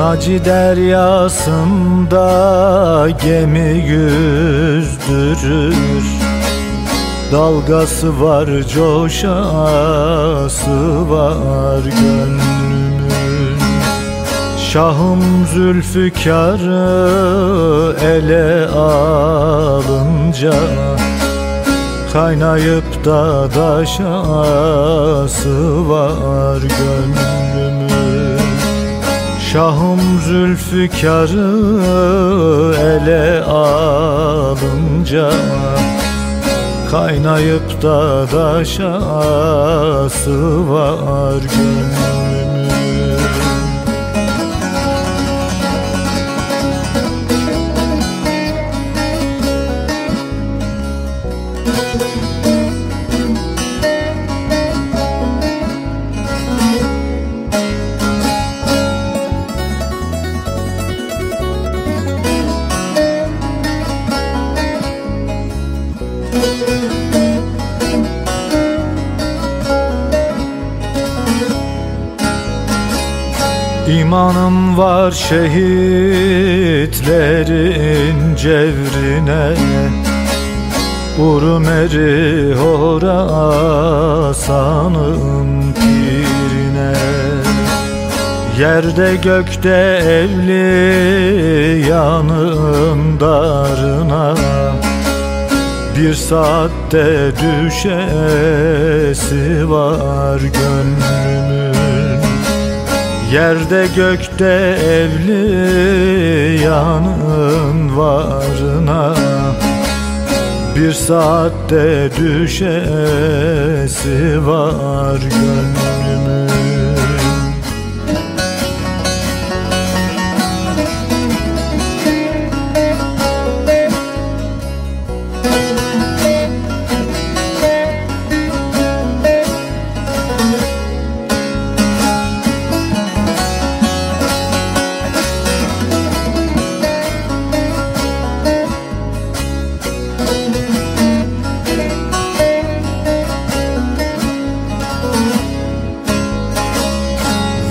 Naci deryasında gemi yüzdürür. Dalgası var, coşası var gönlümün Şahım Zülfikar'ı ele alınca Kaynayıp da daşası var gönlümün Şahım Zülfikar'ı ele alınca Kaynayıp da daşası var gönlümün İmanım var şehitlerin cevrine. Urum eri Horasan'ın pirine. Yerde gökte evli yanın darına. Bir saatte düşesi var gönlümün Yerde gökte evli yanın varına Bir saatte düşesi var gönlümün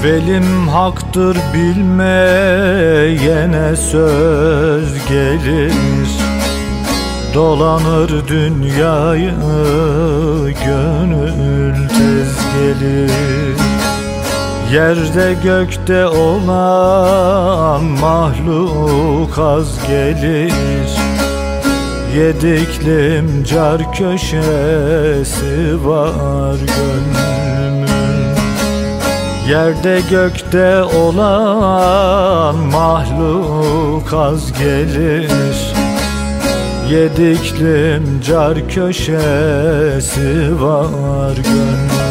Velim haktır bilmeyene söz gelir. Dolanır dünyayı gönül tez gelir. Yerde gökte olan mahluk az gelir. Yediklim car köşesi var gönlümün Yerde gökte olan mahluk az gelir. Yediklim car köşesi var gönlüm